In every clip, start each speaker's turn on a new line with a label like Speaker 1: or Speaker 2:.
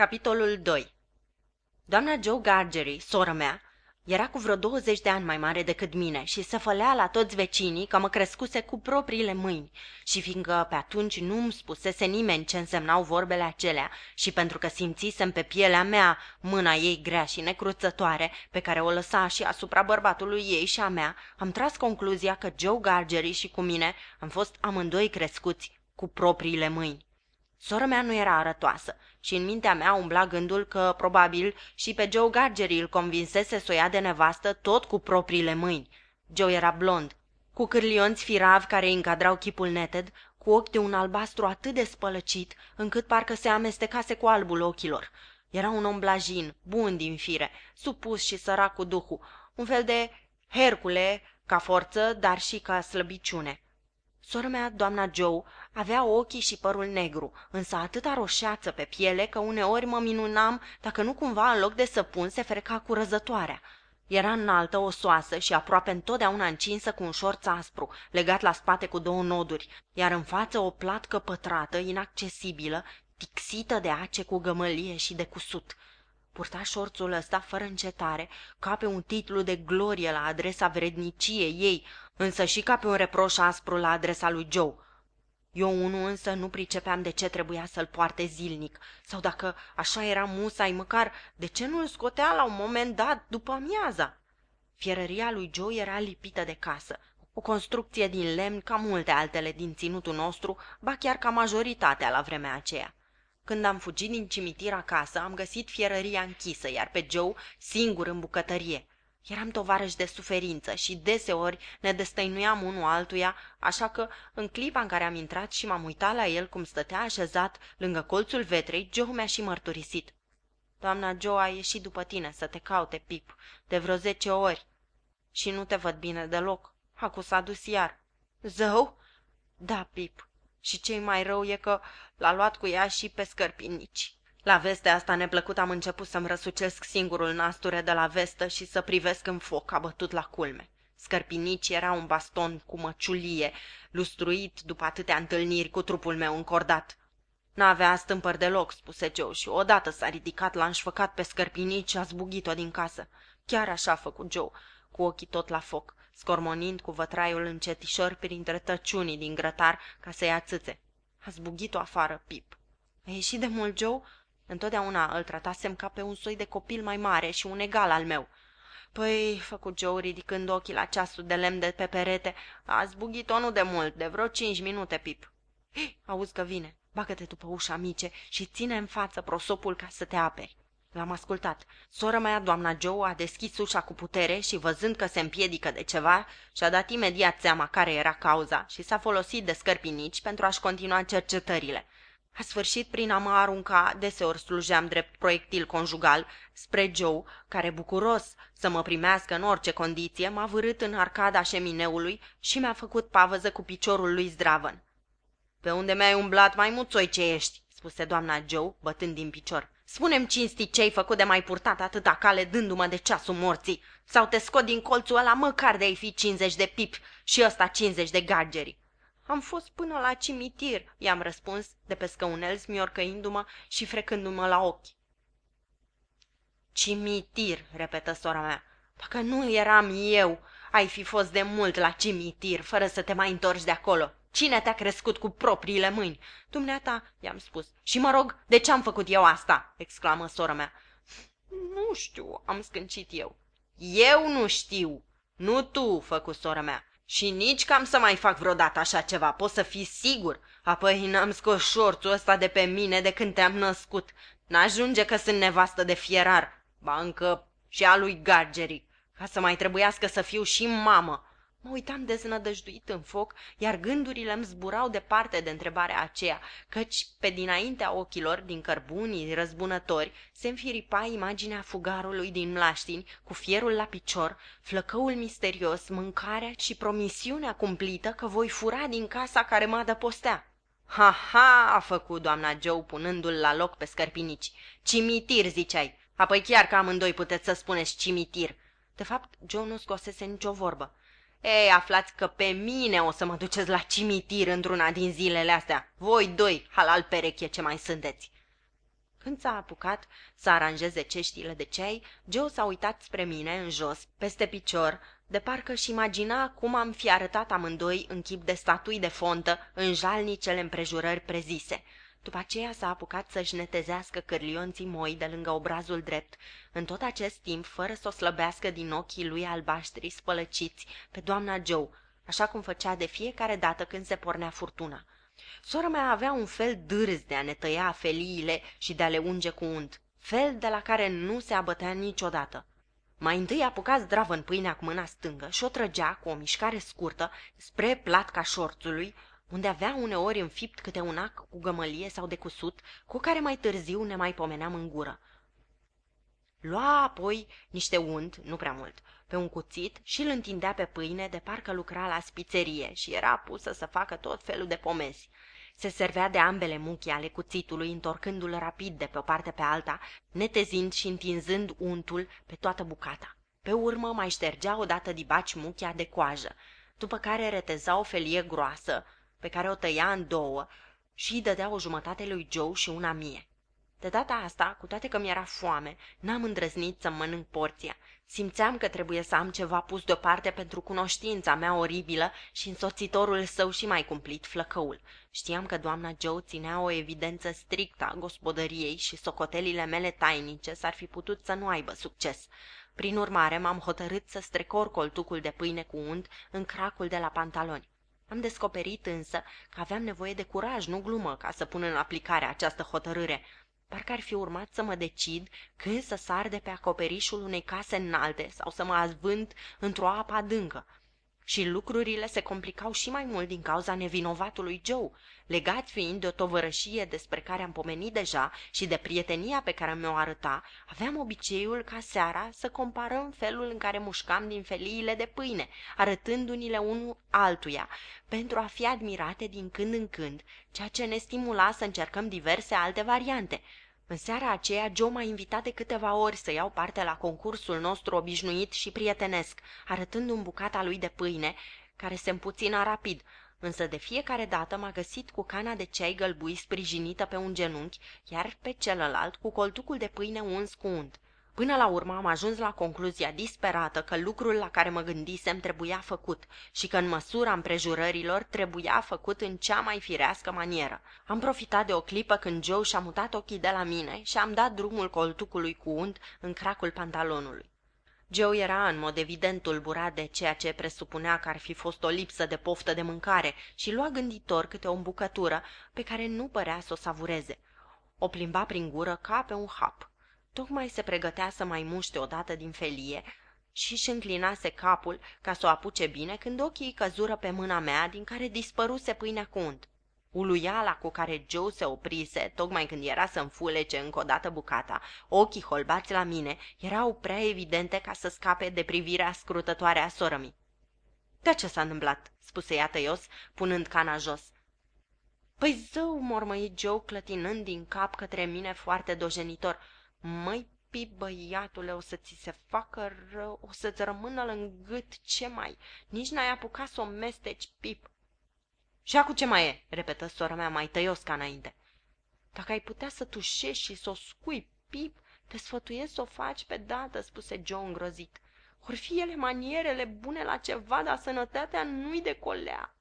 Speaker 1: Capitolul 2 Doamna Joe Gargery, sora mea, era cu vreo 20 de ani mai mare decât mine și se fălea la toți vecinii că mă crescuse cu propriile mâini și fiindcă pe atunci nu-mi spusese nimeni ce însemnau vorbele acelea și pentru că simțisem pe pielea mea mâna ei grea și necruțătoare pe care o lăsa și asupra bărbatului ei și a mea, am tras concluzia că Joe Gargery și cu mine am fost amândoi crescuți cu propriile mâini. Sora mea nu era arătoasă și în mintea mea umbla gândul că, probabil, și pe Joe Gargery îl convinsese să o ia de nevastă tot cu propriile mâini. Joe era blond, cu cârlionți firavi care îi încadrau chipul neted, cu ochi de un albastru atât de spălăcit, încât parcă se amestecase cu albul ochilor. Era un om blajin, bun din fire, supus și sărac cu duhul, un fel de Hercule ca forță, dar și ca slăbiciune. Sora mea, doamna Joe, avea ochii și părul negru, însă atâta roșeață pe piele că uneori mă minunam dacă nu cumva în loc de săpun se freca cu răzătoarea. Era înaltă, osoasă și aproape întotdeauna încinsă cu un șorț aspru, legat la spate cu două noduri, iar în față o platcă pătrată, inaccesibilă, tixită de ace cu gămălie și de cusut. Purta șorțul ăsta fără încetare, ca pe un titlu de glorie la adresa vredniciei ei, însă și ca pe un reproș aspru la adresa lui Joe. Eu unul însă nu pricepeam de ce trebuia să-l poarte zilnic, sau dacă așa era musai, măcar de ce nu îl scotea la un moment dat după amiaza. Fierăria lui Joe era lipită de casă, o construcție din lemn ca multe altele din ținutul nostru, ba chiar ca majoritatea la vremea aceea. Când am fugit din cimitir acasă, am găsit fierăria închisă, iar pe Joe singur în bucătărie. Eram tovarăși de suferință și deseori ne destăinuiam unul altuia, așa că, în clipa în care am intrat și m-am uitat la el cum stătea așezat lângă colțul vetrei, Joe mi-a și mărturisit. Doamna Joe a ieșit după tine să te caute, Pip, de vreo zece ori. Și nu te văd bine deloc. Acu s-a dus iar. Zău? Da, Pip. Și cei mai rău e că l-a luat cu ea și pe scărpinici. La vestea asta neplăcut am început să-mi răsucesc singurul nasture de la vestă și să privesc în foc abătut la culme. Scărpinici era un baston cu măciulie, lustruit după atâtea întâlniri cu trupul meu încordat. N-avea stâmpăr deloc, spuse Joe, și odată s-a ridicat, l-a înșfăcat pe scărpinici și a zbugit-o din casă. Chiar așa a făcut Joe, cu ochii tot la foc, scormonind cu vătraiul încetișor printre tăciunii din grătar ca să ia țâțe. A zbugit-o afară, Pip. A ieșit de mult, Joe? Întotdeauna îl tratasem ca pe un soi de copil mai mare și un egal al meu. Păi, făcut Joe ridicând ochii la ceasul de lemn de pe perete, a zbugit-o nu de mult, de vreo cinci minute, Pip. Auzi că vine, bagă-te după ușa mice și ține în față prosopul ca să te aperi. L-am ascultat. Sora mea, doamna Joe, a deschis ușa cu putere și, văzând că se împiedică de ceva, și-a dat imediat seama care era cauza și s-a folosit de scărpinici pentru a-și continua cercetările. A sfârșit prin a mă arunca, deseori slujeam drept proiectil conjugal, spre Joe, care, bucuros să mă primească în orice condiție, m-a vârât în arcada șemineului și mi-a făcut pavăză cu piciorul lui zdravăn. Pe unde mi-ai umblat, mai muțoi ce ești?" spuse doamna Joe, bătând din picior. Spune-mi cinstit ce-ai făcut de mai purtat atâta cale dându-mă de ceasul morții, sau te scot din colțul ăla măcar de-ai fi 50 de pip și ăsta 50 de gargeri. Am fost până la cimitir, i-am răspuns, de pe scăunel, smiorcăindu-mă și frecându-mă la ochi. Cimitir, repetă sora mea. Dacă nu eram eu, ai fi fost de mult la cimitir, fără să te mai întorci de acolo. Cine te-a crescut cu propriile mâini? Dumneata, i-am spus. Și mă rog, de ce am făcut eu asta? exclamă sora mea. Nu știu, am scâncit eu. Eu nu știu. Nu tu, făcu sora mea. Și nici cam să mai fac vreodată așa ceva, poți să fii sigur. Apoi n-am scos șorțul ăsta de pe mine de când te-am născut. N-ajunge că sunt nevastă de fierar. Bancă și a lui Gargeri, ca să mai trebuiască să fiu și mamă. Mă uitam deznădăjduit în foc, iar gândurile îmi zburau departe de întrebarea aceea, căci pe dinaintea ochilor, din cărbunii răzbunători, se înfiripa imaginea fugarului din mlaștini, cu fierul la picior, flăcăul misterios, mâncarea și promisiunea cumplită că voi fura din casa care mă adăpostea. Ha, ha, a făcut doamna Joe punându-l la loc pe scărpinici. Cimitir, ziceai. Apoi chiar că amândoi puteți să spuneți cimitir. De fapt, Joe nu scosese nicio vorbă. Ei, aflați că pe mine o să mă duceți la cimitir într-una din zilele astea. Voi doi, halal pereche ce mai sunteți. Când s-a apucat să aranjeze ceștile de ceai, Joe s-a uitat spre mine, în jos, peste picior, de parcă și imagina cum am fi arătat amândoi în chip de statui de fontă în jalnicele împrejurări prezise. După aceea s-a apucat să-și netezească cârlionții moi de lângă obrazul drept, în tot acest timp fără să o slăbească din ochii lui albaștri spălăciți pe doamna Joe, așa cum făcea de fiecare dată când se pornea furtuna. Sora mea avea un fel dârz de a ne tăia feliile și de a le unge cu unt, fel de la care nu se abătea niciodată. Mai întâi apuca zdravă în pâinea cu mâna stângă și o trăgea cu o mișcare scurtă spre platca șorțului, unde avea uneori înfipt câte un ac cu gămălie sau de cusut, cu care mai târziu ne mai pomeneam în gură. Lua apoi niște unt, nu prea mult, pe un cuțit și îl întindea pe pâine de parcă lucra la spițerie și era pusă să facă tot felul de pomezi. Se servea de ambele muchi ale cuțitului, întorcându-l rapid de pe o parte pe alta, netezind și întinzând untul pe toată bucata. Pe urmă mai ștergea odată dibaci muchia de coajă, după care reteza o felie groasă, pe care o tăia în două și îi dădea o jumătate lui Joe și una mie. De data asta, cu toate că mi-era foame, n-am îndrăznit să mănânc porția. Simțeam că trebuie să am ceva pus deoparte pentru cunoștința mea oribilă și însoțitorul său și mai cumplit flăcăul. Știam că doamna Joe ținea o evidență strictă a gospodăriei și socotelile mele tainice s-ar fi putut să nu aibă succes. Prin urmare, m-am hotărât să strecor coltucul de pâine cu unt în cracul de la pantaloni. Am descoperit însă că aveam nevoie de curaj, nu glumă, ca să pun în aplicare această hotărâre. Parcă ar fi urmat să mă decid când să sar de pe acoperișul unei case înalte sau să mă azvânt într-o apă adâncă. Și lucrurile se complicau și mai mult din cauza nevinovatului Joe, legat fiind de o tovărășie despre care am pomenit deja și de prietenia pe care mi-o arăta, aveam obiceiul ca seara să comparăm felul în care mușcam din feliile de pâine, arătându-ni-le unul altuia, pentru a fi admirate din când în când, ceea ce ne stimula să încercăm diverse alte variante. În seara aceea, Joe m-a invitat de câteva ori să iau parte la concursul nostru obișnuit și prietenesc, arătând un bucata lui de pâine, care se împuțina rapid, însă de fiecare dată m-a găsit cu cana de ceai gălbui sprijinită pe un genunchi, iar pe celălalt cu coltucul de pâine uns cu unt. Până la urmă am ajuns la concluzia disperată că lucrul la care mă gândisem trebuia făcut și că în măsura împrejurărilor trebuia făcut în cea mai firească manieră. Am profitat de o clipă când Joe și-a mutat ochii de la mine și am dat drumul coltucului cu unt în cracul pantalonului. Joe era în mod evident tulburat de ceea ce presupunea că ar fi fost o lipsă de poftă de mâncare și lua gânditor câte o îmbucătură pe care nu părea să o savureze. O plimba prin gură ca pe un hap. Tocmai se pregătea să mai muște odată din felie și își înclinase capul ca să o apuce bine când ochii căzură pe mâna mea din care dispăruse pâinea cu unt. Uluiala cu care Joe se oprise, tocmai când era să înfulece încă o dată bucata, ochii holbați la mine, erau prea evidente ca să scape de privirea scrutătoare a sorămii. De ce s-a întâmplat?" spuse ea tăios, punând cana jos. Păi zău, mormăi Joe, clătinând din cap către mine foarte dojenitor. Măi, Pip, băiatule, o să ți se facă rău, o să-ți rămână în gât, ce mai? Nici n-ai apucat să o mesteci, Pip. Și acu ce mai e?" repetă sora mea mai tăios ca înainte. Dacă ai putea să tușești și să o scui, Pip, te sfătuiesc să o faci pe dată," spuse Joe îngrozit. Or fi ele manierele bune la ceva, dar sănătatea nu-i de colea.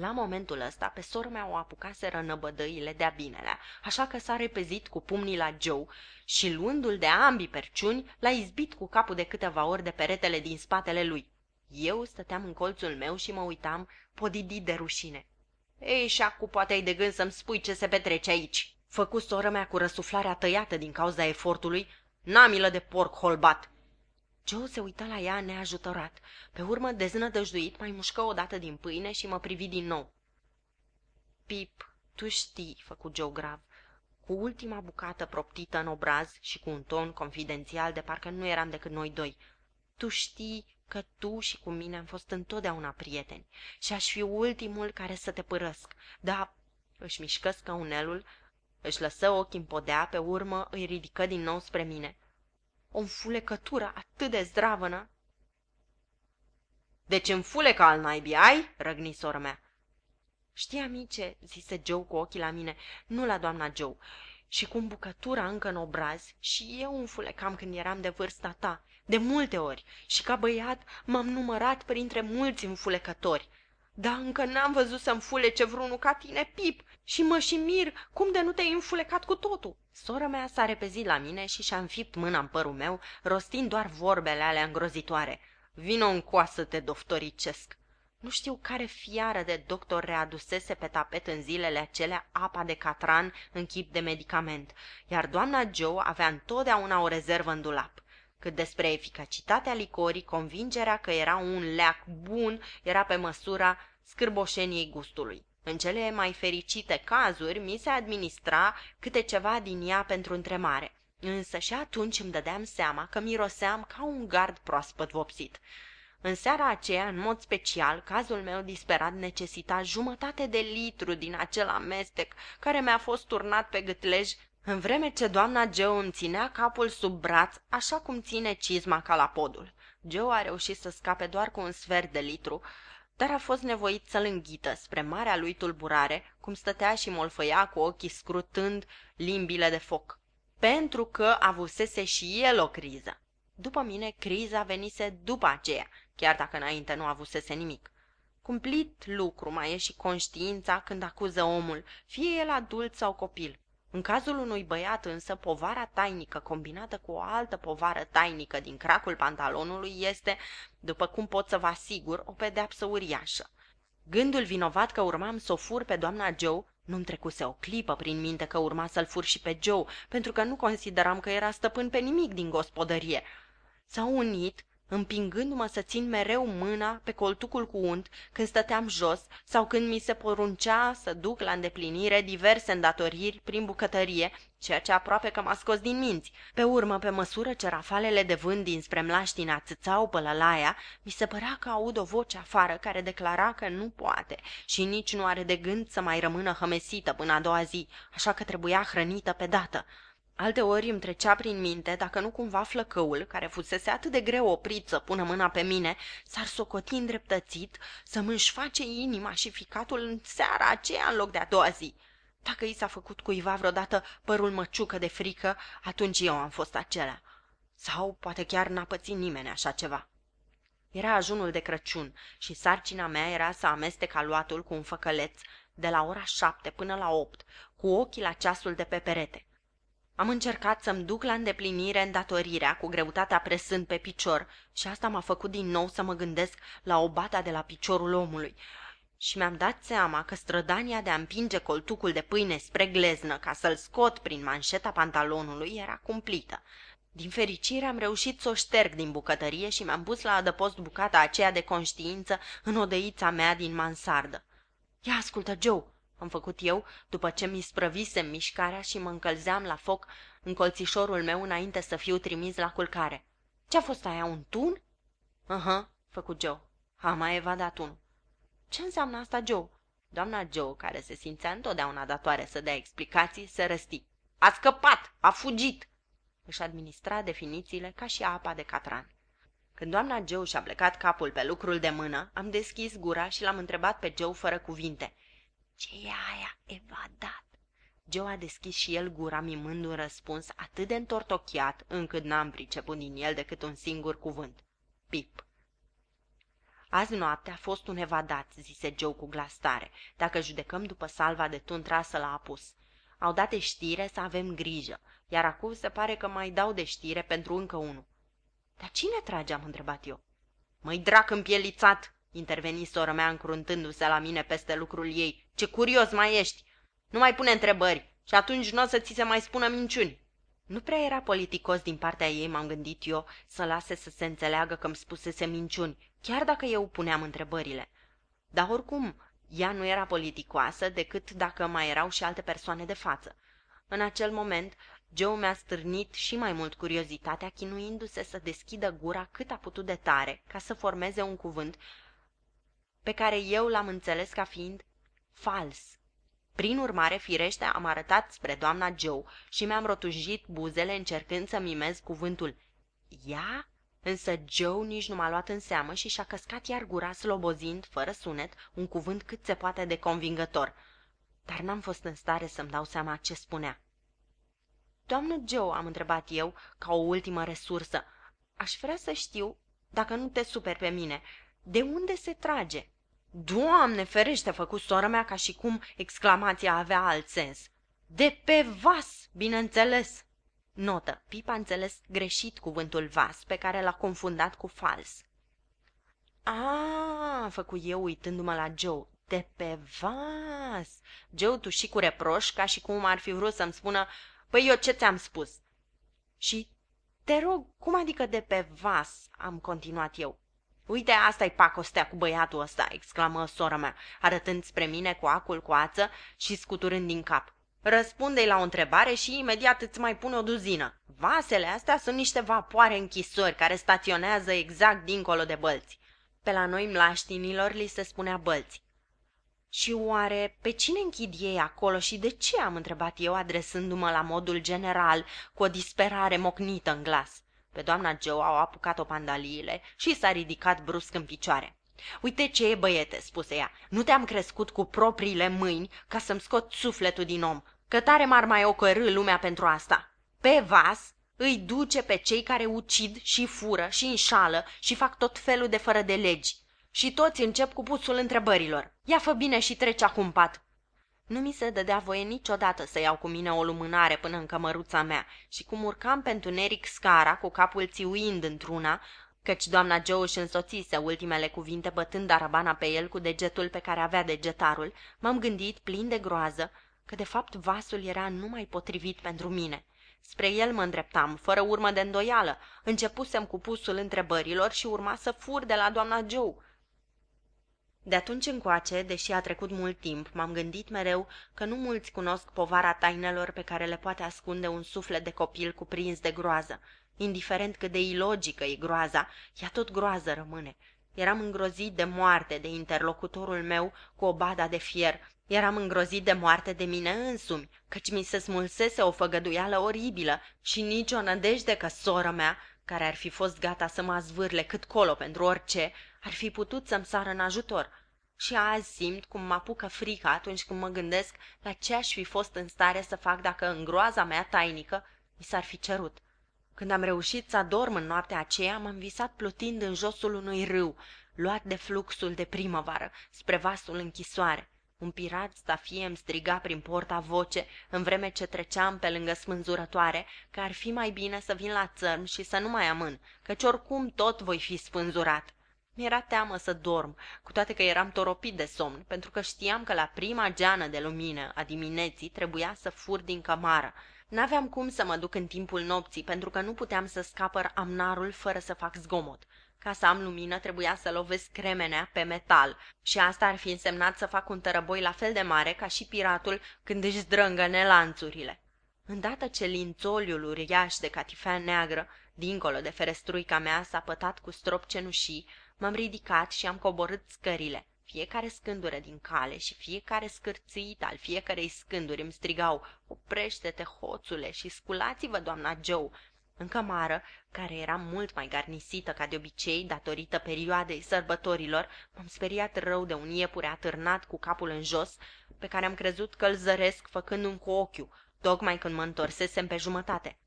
Speaker 1: La momentul ăsta, pe sora mea o apucaseră năbădăile de-a binelea, așa că s-a repezit cu pumnii la Joe și, luându-l de ambii perciuni, l-a izbit cu capul de câteva ori de peretele din spatele lui. Eu stăteam în colțul meu și mă uitam podidit de rușine. Ei, și acum poate ai de gând să-mi spui ce se petrece aici, făcu sora mea cu răsuflarea tăiată din cauza efortului. N-am milă de porc holbat. Joe se uita la ea neajutorat. Pe urmă, deznădăjduit, mai mușcă o dată din pâine și mă privi din nou. Pip, tu știi, făcu Joe grav, cu ultima bucată proptită în obraz și cu un ton confidențial de parcă nu eram decât noi doi. Tu știi că tu și cu mine am fost întotdeauna prieteni și aș fi ultimul care să te părăsc. Da, își mișcă scaunelul, își lăsă ochii în podea, pe urmă îi ridică din nou spre mine. O înfulecătură atât de zdravănă! Deci înfulecă al naibii ai? răgni sora mea. Știi, amice, zise Joe cu ochii la mine, nu la doamna Joe. și cu bucătura încă în obraz și eu înfulecam când eram de vârsta ta, de multe ori, și ca băiat m-am numărat printre mulți înfulecători. Dar încă n-am văzut să-mi fulece vreunul ca tine, Pip, și mă și mir cum de nu te-ai înfulecat cu totul. Sora mea s-a repezit la mine și și-a înfipt mâna în părul meu, rostind doar vorbele alea îngrozitoare. Vino în coasă, te doftoricesc. Nu știu care fiară de doctor readusese pe tapet în zilele acelea apa de catran în chip de medicament, iar doamna Joe avea întotdeauna o rezervă în dulap. Cât despre eficacitatea licorii, convingerea că era un leac bun era pe măsura scârboșeniei gustului. În cele mai fericite cazuri, mi se administra câte ceva din ea pentru întremare. Însă și atunci îmi dădeam seama că miroseam ca un gard proaspăt vopsit. În seara aceea, în mod special, cazul meu disperat necesita jumătate de litru din acel amestec care mi-a fost turnat pe gâtlej în vreme ce doamna Joe îmi ținea capul sub braț, așa cum ține cizma ca la podul. Joe a reușit să scape doar cu un sfert de litru, dar a fost nevoit să-l înghită, spre marea lui tulburare, cum stătea și molfăia cu ochii scrutând limbile de foc. Pentru că avusese și el o criză. După mine, criza venise după aceea, chiar dacă înainte nu avusese nimic. Cumplit lucru mai e și conștiința când acuză omul, fie el adult sau copil. În cazul unui băiat însă, povara tainică combinată cu o altă povară tainică din cracul pantalonului este, după cum pot să vă asigur, o pedeapsă uriașă. Gândul vinovat că urmam să o fur pe doamna Joe nu-mi trecuse o clipă prin minte că urma să-l fur și pe Joe, pentru că nu consideram că era stăpân pe nimic din gospodărie. S-au unit împingându-mă să țin mereu mâna pe coltucul cu unt când stăteam jos sau când mi se poruncea să duc la îndeplinire diverse îndatoriri prin bucătărie, ceea ce aproape că m-a scos din minți. Pe urmă, pe măsură ce rafalele de vânt dinspre mlaștina țățau pălălaia, mi se părea că aud o voce afară care declara că nu poate și nici nu are de gând să mai rămână hămesită până a doua zi, așa că trebuia hrănită pe dată. Alte ori îmi trecea prin minte dacă nu cumva flăcăul, care fusese atât de greu oprit să pună mâna pe mine, s-ar socoti îndreptățit să-mi își face inima și ficatul în seara aceea în loc de a doua zi. Dacă i s-a făcut cuiva vreodată părul măciucă de frică, atunci eu am fost acela. Sau poate chiar n-a pățit nimeni așa ceva. Era ajunul de Crăciun și sarcina mea era să amestec aluatul cu un făcăleț de la ora șapte până la opt, cu ochii la ceasul de pe perete. Am încercat să-mi duc la îndeplinire îndatorirea cu greutatea presând pe picior și asta m-a făcut din nou să mă gândesc la obata de la piciorul omului. Și mi-am dat seama că strădania de a împinge coltucul de pâine spre gleznă ca să-l scot prin manșeta pantalonului era cumplită. Din fericire am reușit să o șterg din bucătărie și mi-am pus la adăpost bucata aceea de conștiință în odăița mea din mansardă. Ia ascultă, Joe, am făcut eu după ce mi sprăvisem mișcarea și mă încălzeam la foc în colțișorul meu înainte să fiu trimis la culcare. Ce-a fost aia, un tun? Aha, uh-huh, făcut Joe. A mai evadat unul. Ce înseamnă asta, Joe? Doamna Joe, care se simțea întotdeauna datoare să dea explicații, se răsti. A scăpat! A fugit! Își administra definițiile ca și apa de catran. Când doamna Joe și-a plecat capul pe lucrul de mână, am deschis gura și l-am întrebat pe Joe fără cuvinte. Ce e aia? Evadat. Joe a deschis și el gura mimând un răspuns atât de întortocheat încât n-am priceput din el decât un singur cuvânt. Pip. Azi noapte a fost un evadat, zise Joe cu glas tare, dacă judecăm după salva de tun trasă la apus. Au dat de știre să avem grijă, iar acum se pare că mai dau de știre pentru încă unul. Dar cine trage, am întrebat eu. Măi drac împielițat, interveni sora mea încruntându-se la mine peste lucrul ei. Ce curios mai ești! Nu mai pune întrebări și atunci nu o să ți se mai spună minciuni. Nu prea era politicos din partea ei, m-am gândit eu, să lase să se înțeleagă că îmi spusese minciuni, chiar dacă eu puneam întrebările. Dar oricum, ea nu era politicoasă decât dacă mai erau și alte persoane de față. În acel moment, Joe mi-a stârnit și mai mult curiozitatea, chinuindu-se să deschidă gura cât a putut de tare, ca să formeze un cuvânt pe care eu l-am înțeles ca fiind fals. Prin urmare, firește, am arătat spre doamna Joe și mi-am rotujit buzele încercând să mimez cuvântul ea, însă Joe nici nu m-a luat în seamă și și-a căscat iar gura slobozind, fără sunet, un cuvânt cât se poate de convingător. Dar n-am fost în stare să-mi dau seama ce spunea. Doamnă Joe, am întrebat eu, ca o ultimă resursă, aș vrea să știu, dacă nu te super pe mine, de unde se trage? Doamne ferește, făcut sora mea ca și cum exclamația avea alt sens. De pe vas, bineînțeles. Notă. Pipa a înțeles greșit cuvântul vas, pe care l-a confundat cu fals. A, făcu eu uitându-mă la Joe. De pe vas. Joe tuși cu reproș, ca și cum ar fi vrut să-mi spună, păi eu ce ți-am spus? Și te rog, cum adică de pe vas? Am continuat eu. Uite, asta e pacostea cu băiatul ăsta, exclamă sora mea, arătând spre mine cu acul cu ață și scuturând din cap. Răspunde-i la o întrebare și imediat îți mai pune o duzină. Vasele astea sunt niște vapoare închisori care staționează exact dincolo de bălți. Pe la noi mlaștinilor li se spunea bălți. Și oare pe cine închid ei acolo și de ce am întrebat eu adresându-mă la modul general cu o disperare mocnită în glas? Pe doamna Joe au apucat-o pandaliile și s-a ridicat brusc în picioare. Uite ce e, băiete, spuse ea, nu te-am crescut cu propriile mâini ca să-mi scot sufletul din om, că tare m-ar mai ocărâ lumea pentru asta. Pe vas îi duce pe cei care ucid și fură și înșală și fac tot felul de fără de legi. Și toți încep cu pusul întrebărilor. Ia fă bine și trece acum pat. Nu mi se dădea voie niciodată să iau cu mine o lumânare până în cămăruța mea și cum urcam pentru Neric scara cu capul țiuind într-una, căci doamna Joe își însoțise ultimele cuvinte bătând arabana pe el cu degetul pe care avea degetarul, m-am gândit, plin de groază, că de fapt vasul era numai potrivit pentru mine. Spre el mă îndreptam, fără urmă de îndoială. Începusem cu pusul întrebărilor și urma să fur de la doamna Joe. De atunci încoace, deși a trecut mult timp, m-am gândit mereu că nu mulți cunosc povara tainelor pe care le poate ascunde un suflet de copil cuprins de groază. Indiferent cât de ilogică e groaza, ea tot groază rămâne. Eram îngrozit de moarte de interlocutorul meu cu o bada de fier. Eram îngrozit de moarte de mine însumi, căci mi se smulsese o făgăduială oribilă și nici o nădejde că sora mea, care ar fi fost gata să mă zvârle cât colo pentru orice, ar fi putut să-mi sară în ajutor. Și azi simt cum mă apucă frica atunci când mă gândesc la ce aș fi fost în stare să fac dacă în groaza mea tainică mi s-ar fi cerut. Când am reușit să adorm în noaptea aceea, m-am visat plutind în josul unui râu, luat de fluxul de primăvară, spre vasul închisoare. Un pirat stafie îmi striga prin porta voce, în vreme ce treceam pe lângă spânzurătoare, că ar fi mai bine să vin la țărm și să nu mai amân, căci oricum tot voi fi spânzurat. Mi-era teamă să dorm, cu toate că eram toropit de somn, pentru că știam că la prima geană de lumină a dimineții trebuia să fur din cămară. N-aveam cum să mă duc în timpul nopții, pentru că nu puteam să scapăr amnarul fără să fac zgomot. Ca să am lumină, trebuia să lovesc cremenea pe metal și asta ar fi însemnat să fac un tărăboi la fel de mare ca și piratul când își zdrângă nelanțurile. Îndată ce lințoliul uriaș de catifea neagră, dincolo de ferestruica mea, s-a pătat cu strop cenușii, m-am ridicat și am coborât scările. Fiecare scândură din cale și fiecare scârțit al fiecarei scânduri îmi strigau, oprește-te, hoțule, și sculați-vă, doamna Joe, în cămară, care era mult mai garnisită ca de obicei, datorită perioadei sărbătorilor, m-am speriat rău de un iepure atârnat cu capul în jos, pe care am crezut că îl zăresc făcându-mi cu ochiul, tocmai când mă întorsesem pe jumătate.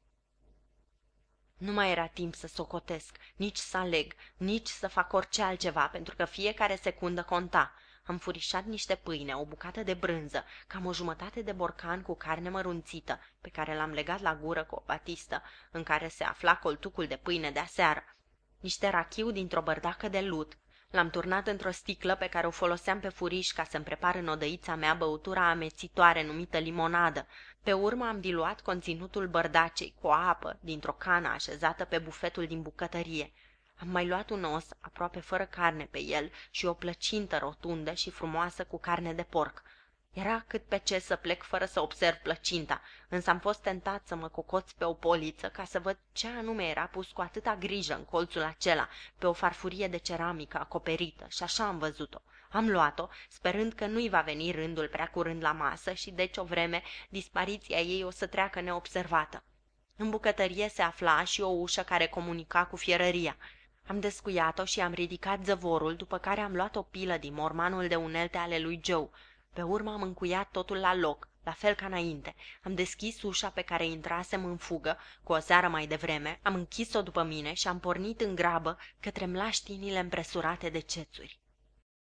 Speaker 1: Nu mai era timp să socotesc, nici să aleg, nici să fac orice altceva, pentru că fiecare secundă conta. Am furișat niște pâine, o bucată de brânză, cam o jumătate de borcan cu carne mărunțită, pe care l-am legat la gură cu o batistă, în care se afla coltucul de pâine de aseară, niște rachiu dintr-o bărdacă de lut, L-am turnat într-o sticlă pe care o foloseam pe furiș ca să-mi prepar în odăița mea băutura amețitoare numită limonadă. Pe urmă am diluat conținutul bărdacei cu apă dintr-o cană așezată pe bufetul din bucătărie. Am mai luat un os, aproape fără carne pe el, și o plăcintă rotundă și frumoasă cu carne de porc. Era cât pe ce să plec fără să observ plăcinta, însă am fost tentat să mă cocoț pe o poliță ca să văd ce anume era pus cu atâta grijă în colțul acela, pe o farfurie de ceramică acoperită, și așa am văzut-o. Am luat-o, sperând că nu-i va veni rândul prea curând la masă și deci o vreme dispariția ei o să treacă neobservată. În bucătărie se afla și o ușă care comunica cu fierăria. Am descuiat-o și am ridicat zăvorul, după care am luat o pilă din mormanul de unelte ale lui Joe. Pe urmă am încuiat totul la loc, la fel ca înainte. Am deschis ușa pe care intrasem în fugă cu o seară mai devreme, am închis-o după mine și am pornit în grabă către mlaștinile împresurate de cețuri.